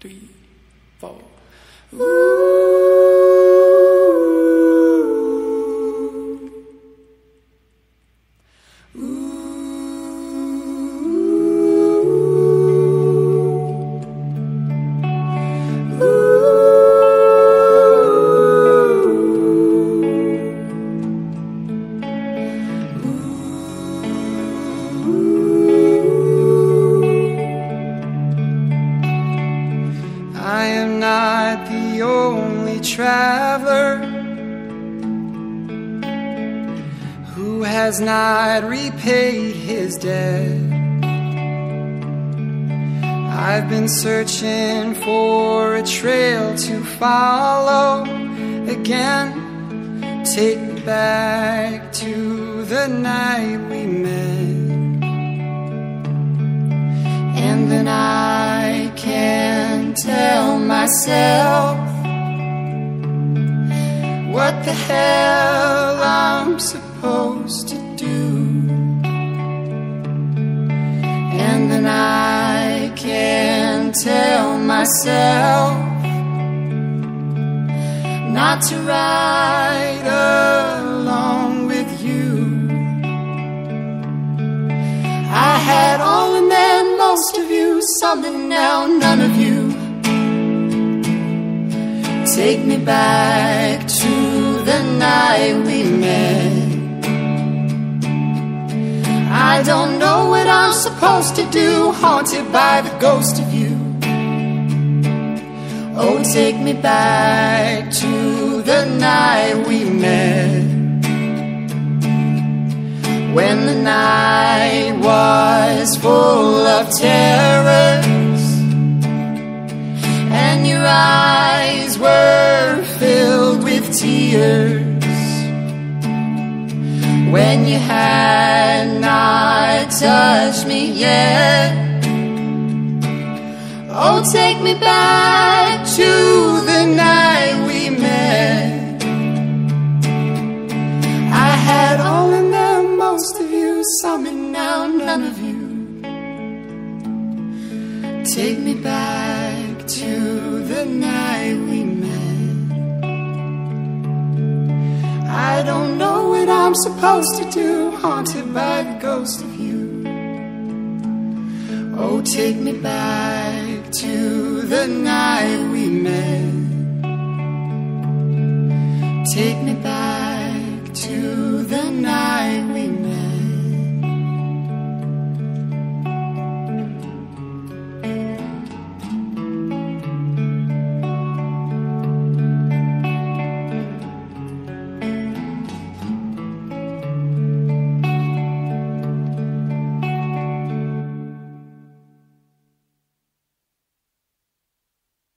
three, four. I am not the only traveler who has not repaid his debt. I've been searching for a trail to follow again. Take me back to the night we met. Myself what the hell I'm supposed to do. And then I can tell myself not to ride along with you. I had all and then most of you, some and now none of you. Take me back to the night we met. I don't know what I'm supposed to do, haunted by the ghost of you. Oh, take me back to the night we met. When the night was full of terrors tears. When you had not touched me yet. Oh, take me back to the night we met. I had all and then most of you, some and now none of you. Take me back to the night we met. I'm supposed to do, haunted by the ghost of you. Oh, take me back to the night we met. Take me